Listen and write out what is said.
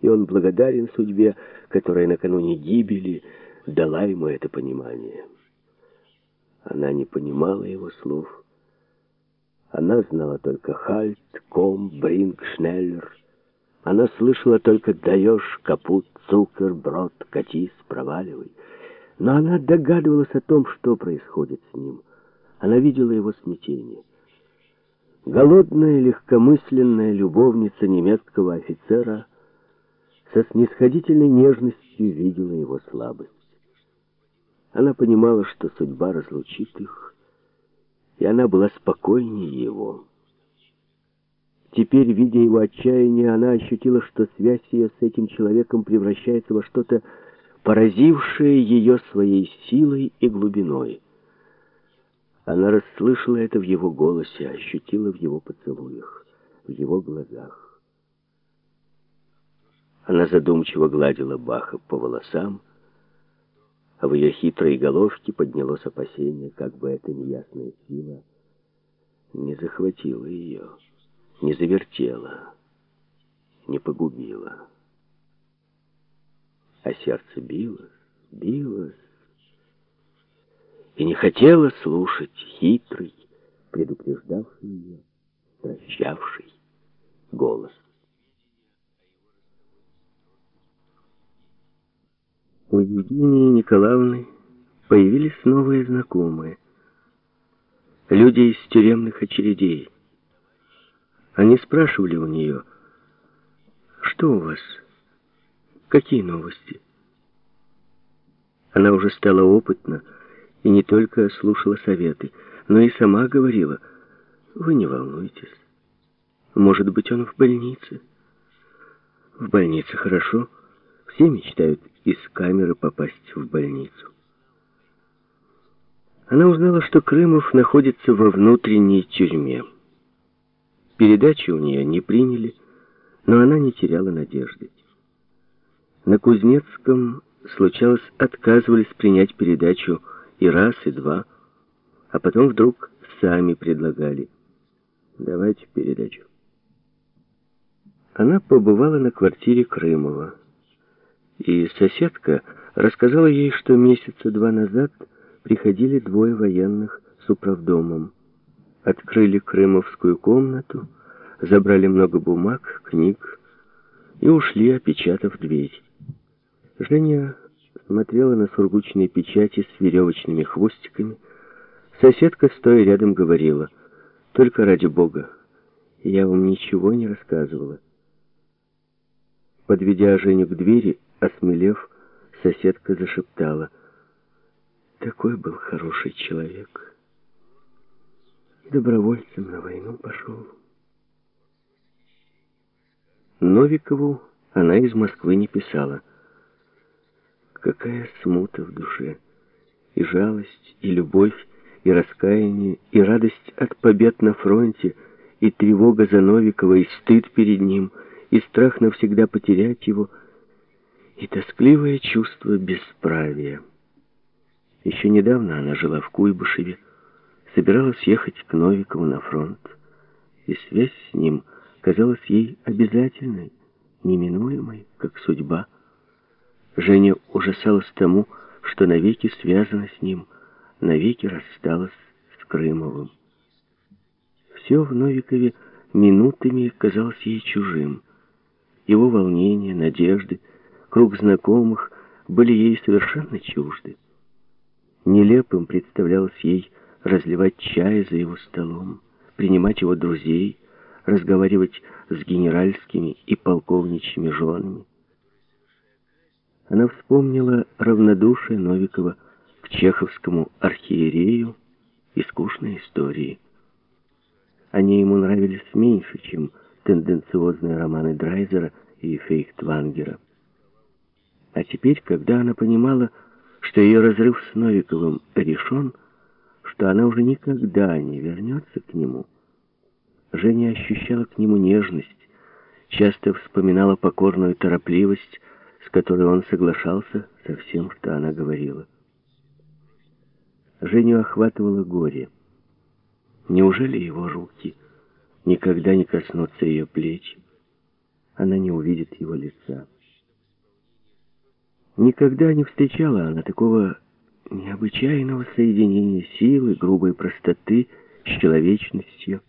и он благодарен судьбе, которая накануне гибели дала ему это понимание. Она не понимала его слов. Она знала только Хальт, Ком, Бринг, Шнеллер. Она слышала только «даешь, капут, цукер, брод, катись, проваливай». Но она догадывалась о том, что происходит с ним. Она видела его смятение. Голодная, легкомысленная любовница немецкого офицера со снисходительной нежностью видела его слабость. Она понимала, что судьба разлучит их, и она была спокойнее его. Теперь, видя его отчаяние, она ощутила, что связь ее с этим человеком превращается во что-то, поразившее ее своей силой и глубиной. Она расслышала это в его голосе, ощутила в его поцелуях, в его глазах. Она задумчиво гладила Баха по волосам, а в ее хитрой головке поднялось опасение, как бы эта неясная сила не захватила ее, не завертела, не погубила. А сердце билось, билось, и не хотела слушать хитрый, предупреждавший ее, прощавший голос. У Евгении Николаевны появились новые знакомые. Люди из тюремных очередей. Они спрашивали у нее, что у вас, какие новости? Она уже стала опытна, и не только слушала советы, но и сама говорила, «Вы не волнуйтесь. Может быть, он в больнице?» «В больнице хорошо. Все мечтают из камеры попасть в больницу». Она узнала, что Крымов находится во внутренней тюрьме. Передачи у нее не приняли, но она не теряла надежды. На Кузнецком, случалось, отказывались принять передачу и раз, и два. А потом вдруг сами предлагали. Давайте передачу. Она побывала на квартире Крымова. И соседка рассказала ей, что месяца два назад приходили двое военных с управдомом. Открыли крымовскую комнату, забрали много бумаг, книг и ушли, опечатав дверь. Женя смотрела на сургучные печати с веревочными хвостиками. Соседка, стоя рядом, говорила, «Только ради Бога, я вам ничего не рассказывала». Подведя Женю к двери, осмелев, соседка зашептала, «Такой был хороший человек. Добровольцем на войну пошел». Новикову она из Москвы не писала. Какая смута в душе, и жалость, и любовь, и раскаяние, и радость от побед на фронте, и тревога за Новикова, и стыд перед ним, и страх навсегда потерять его, и тоскливое чувство бесправия. Еще недавно она жила в Куйбышеве, собиралась ехать к Новикову на фронт, и связь с ним казалась ей обязательной, неминуемой, как судьба. Женя ужасалась тому, что навеки связана с ним, навеки рассталась с Крымовым. Все в Новикове минутами казалось ей чужим. Его волнения, надежды, круг знакомых были ей совершенно чужды. Нелепым представлялось ей разливать чай за его столом, принимать его друзей, разговаривать с генеральскими и полковничьими женами. Она вспомнила равнодушие Новикова к чеховскому архиерею и скучной истории. Они ему нравились меньше, чем тенденциозные романы Драйзера и Фейхтвангера. Теперь, когда она понимала, что ее разрыв с Новиковым решен, что она уже никогда не вернется к нему, Женя ощущала к нему нежность, часто вспоминала покорную торопливость, с которой он соглашался со всем, что она говорила. Женю охватывало горе. Неужели его руки никогда не коснутся ее плеч? Она не увидит его лица. Никогда не встречала она такого необычайного соединения силы, грубой простоты с человечностью.